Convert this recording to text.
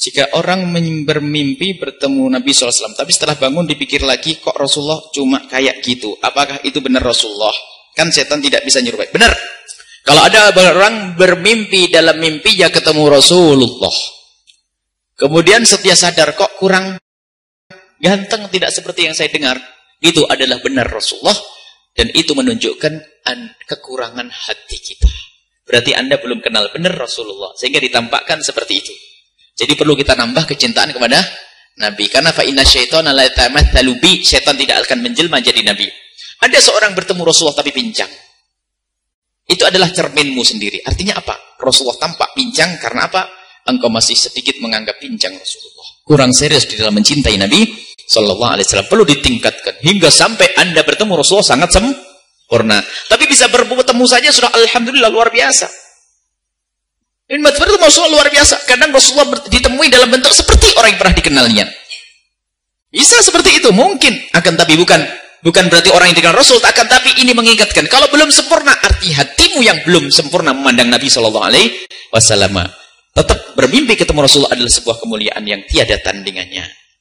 Jika orang bermimpi bertemu Nabi SAW, tapi setelah bangun dipikir lagi, kok Rasulullah cuma kayak gitu? Apakah itu benar Rasulullah? Kan setan tidak bisa nyerupai. Benar. Kalau ada orang bermimpi dalam mimpi ya ketemu Rasulullah. Kemudian setia sadar, kok kurang ganteng tidak seperti yang saya dengar. Itu adalah benar Rasulullah. Dan itu menunjukkan kekurangan hati kita. Berarti Anda belum kenal benar Rasulullah. Sehingga ditampakkan seperti itu. Jadi perlu kita nambah kecintaan kepada Nabi. Karena fa inna syaitana la tamathalu bi, syaitan tidak akan menjelma jadi nabi. Ada seorang bertemu Rasulullah tapi pincang. Itu adalah cerminmu sendiri. Artinya apa? Rasulullah tampak pincang karena apa? Engkau masih sedikit menganggap pincang Rasulullah. Kurang serius di dalam mencintai Nabi sallallahu alaihi wasallam. Perlu ditingkatkan hingga sampai Anda bertemu Rasulullah sangat sempurna. Tapi bisa bertemu saja sudah alhamdulillah luar biasa. Ibn Matfar itu Rasulullah luar biasa. Kadang Rasulullah ditemui dalam bentuk seperti orang yang pernah dikenalnya. Bisa seperti itu, mungkin. Akan tapi bukan bukan berarti orang yang dikenal Rasul. Akan tapi ini mengingatkan. Kalau belum sempurna, arti hatimu yang belum sempurna memandang Nabi Shallallahu Alaihi Wasallam. Tetap bermimpi ketemu Rasulullah adalah sebuah kemuliaan yang tiada tandingannya.